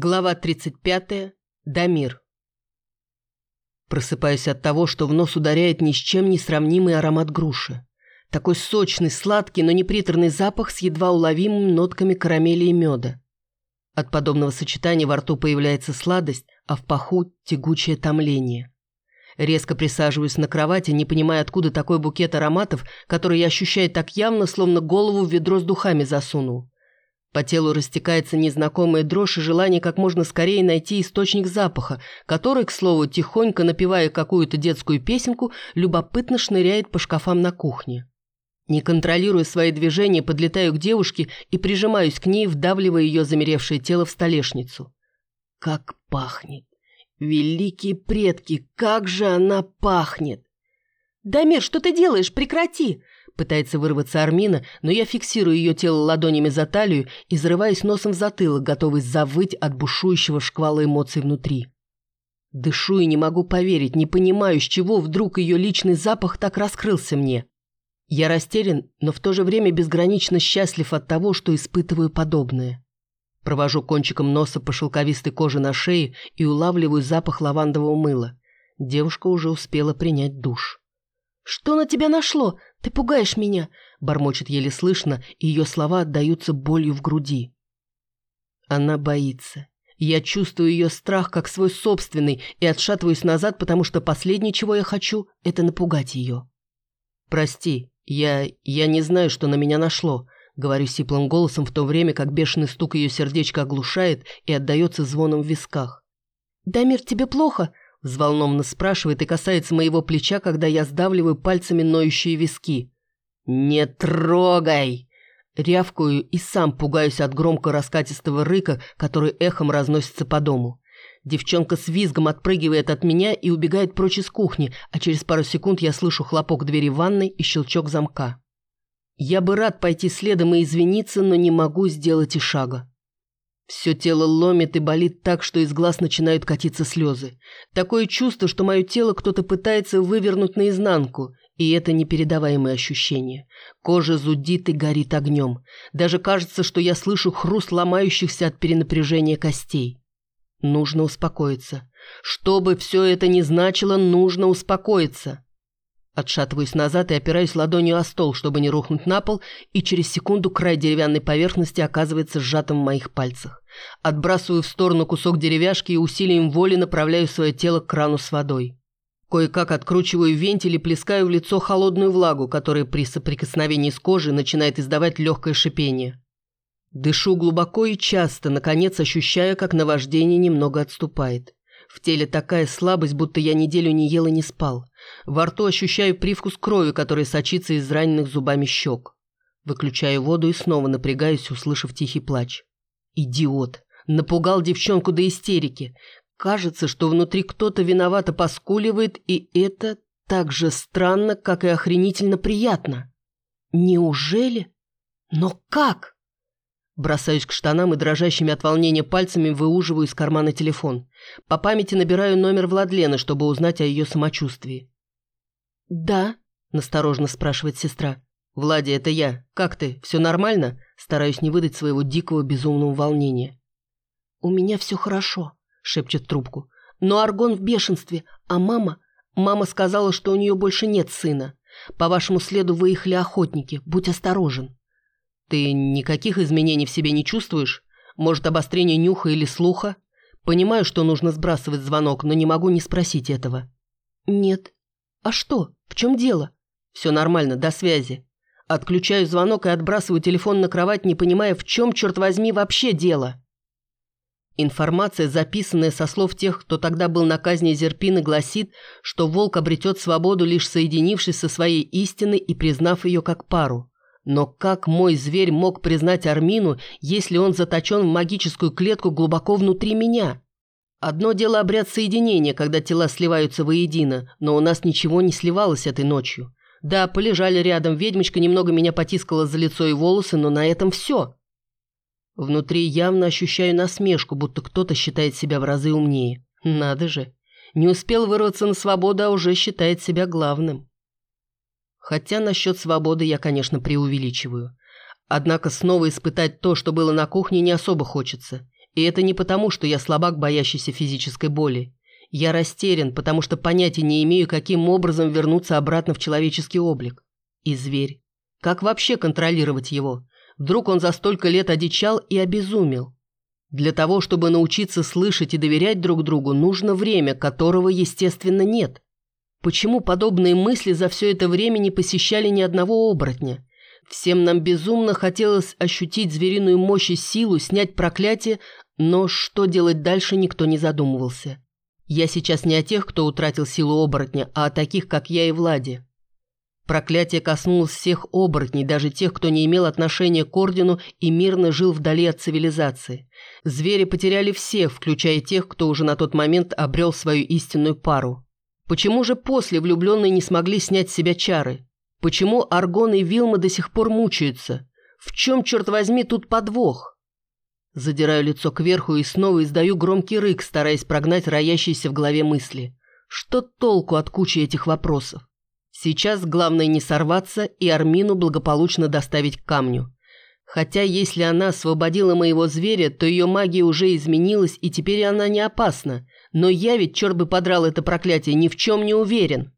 Глава 35. Дамир. Просыпаюсь от того, что в нос ударяет ни с чем не сравнимый аромат груши. Такой сочный, сладкий, но неприторный запах с едва уловимыми нотками карамели и меда. От подобного сочетания во рту появляется сладость, а в паху – тягучее томление. Резко присаживаюсь на кровати, не понимая, откуда такой букет ароматов, который я ощущаю так явно, словно голову в ведро с духами засунул. По телу растекается незнакомая дрожь и желание как можно скорее найти источник запаха, который, к слову, тихонько напевая какую-то детскую песенку, любопытно шныряет по шкафам на кухне. Не контролируя свои движения, подлетаю к девушке и прижимаюсь к ней, вдавливая ее замеревшее тело в столешницу. Как пахнет! Великие предки, как же она пахнет! «Дамир, что ты делаешь? Прекрати!» Пытается вырваться Армина, но я фиксирую ее тело ладонями за талию и зарываюсь носом в затылок, готовый завыть от бушующего шквала эмоций внутри. Дышу и не могу поверить, не понимаю, с чего вдруг ее личный запах так раскрылся мне. Я растерян, но в то же время безгранично счастлив от того, что испытываю подобное. Провожу кончиком носа по шелковистой коже на шее и улавливаю запах лавандового мыла. Девушка уже успела принять душ. «Что на тебя нашло? Ты пугаешь меня!» Бормочет еле слышно, и ее слова отдаются болью в груди. Она боится. Я чувствую ее страх как свой собственный и отшатываюсь назад, потому что последнее, чего я хочу, это напугать ее. «Прости, я... я не знаю, что на меня нашло», — говорю сиплым голосом в то время, как бешеный стук ее сердечка оглушает и отдается звоном в висках. «Дамир, тебе плохо?» Взволнованно спрашивает и касается моего плеча, когда я сдавливаю пальцами ноющие виски. «Не трогай!» Рявкую и сам пугаюсь от громко раскатистого рыка, который эхом разносится по дому. Девчонка с визгом отпрыгивает от меня и убегает прочь из кухни, а через пару секунд я слышу хлопок двери ванной и щелчок замка. Я бы рад пойти следом и извиниться, но не могу сделать и шага. Все тело ломит и болит так, что из глаз начинают катиться слезы. Такое чувство, что мое тело кто-то пытается вывернуть наизнанку, и это непередаваемое ощущение. Кожа зудит и горит огнем. Даже кажется, что я слышу хруст ломающихся от перенапряжения костей. Нужно успокоиться. Что бы все это ни значило, нужно успокоиться. Отшатываюсь назад и опираюсь ладонью о стол, чтобы не рухнуть на пол, и через секунду край деревянной поверхности оказывается сжатым в моих пальцах. Отбрасываю в сторону кусок деревяшки и усилием воли направляю свое тело к крану с водой. Кое-как откручиваю вентиль и плескаю в лицо холодную влагу, которая при соприкосновении с кожей начинает издавать легкое шипение. Дышу глубоко и часто, наконец ощущая, как наваждение немного отступает. В теле такая слабость, будто я неделю не ел и не спал. Во рту ощущаю привкус крови, который сочится из раненых зубами щек. Выключаю воду и снова напрягаюсь, услышав тихий плач. Идиот. Напугал девчонку до истерики. Кажется, что внутри кто-то виновато поскуливает, и это так же странно, как и охренительно приятно. Неужели? Но как? Бросаюсь к штанам и дрожащими от волнения пальцами выуживаю из кармана телефон. По памяти набираю номер Владлены, чтобы узнать о ее самочувствии. «Да?» – насторожно спрашивает сестра. «Влади, это я. Как ты? Все нормально?» Стараюсь не выдать своего дикого безумного волнения. «У меня все хорошо», – шепчет трубку. «Но Аргон в бешенстве, а мама...» «Мама сказала, что у нее больше нет сына. По вашему следу выехали охотники. Будь осторожен». Ты никаких изменений в себе не чувствуешь? Может, обострение нюха или слуха? Понимаю, что нужно сбрасывать звонок, но не могу не спросить этого. Нет. А что? В чем дело? Все нормально, до связи. Отключаю звонок и отбрасываю телефон на кровать, не понимая, в чем, черт возьми, вообще дело. Информация, записанная со слов тех, кто тогда был на казни Зерпины, гласит, что волк обретет свободу, лишь соединившись со своей истиной и признав ее как пару. Но как мой зверь мог признать Армину, если он заточен в магическую клетку глубоко внутри меня? Одно дело обряд соединения, когда тела сливаются воедино, но у нас ничего не сливалось этой ночью. Да, полежали рядом, ведьмочка немного меня потискала за лицо и волосы, но на этом все. Внутри явно ощущаю насмешку, будто кто-то считает себя в разы умнее. Надо же. Не успел вырваться на свободу, а уже считает себя главным. Хотя насчет свободы я, конечно, преувеличиваю. Однако снова испытать то, что было на кухне, не особо хочется. И это не потому, что я слабак, боящийся физической боли. Я растерян, потому что понятия не имею, каким образом вернуться обратно в человеческий облик. И зверь. Как вообще контролировать его? Вдруг он за столько лет одичал и обезумел? Для того, чтобы научиться слышать и доверять друг другу, нужно время, которого, естественно, нет. Почему подобные мысли за все это время не посещали ни одного оборотня? Всем нам безумно хотелось ощутить звериную мощь и силу, снять проклятие, но что делать дальше никто не задумывался. Я сейчас не о тех, кто утратил силу оборотня, а о таких, как я и Влади. Проклятие коснулось всех оборотней, даже тех, кто не имел отношения к ордену и мирно жил вдали от цивилизации. Звери потеряли всех, включая тех, кто уже на тот момент обрел свою истинную пару. Почему же после влюбленные не смогли снять с себя чары? Почему Аргон и Вилма до сих пор мучаются? В чем, черт возьми, тут подвох? Задираю лицо кверху и снова издаю громкий рык, стараясь прогнать роящиеся в голове мысли. Что толку от кучи этих вопросов? Сейчас главное не сорваться и Армину благополучно доставить к камню. Хотя если она освободила моего зверя, то ее магия уже изменилась, и теперь она не опасна. Но я ведь, черт бы подрал это проклятие, ни в чем не уверен.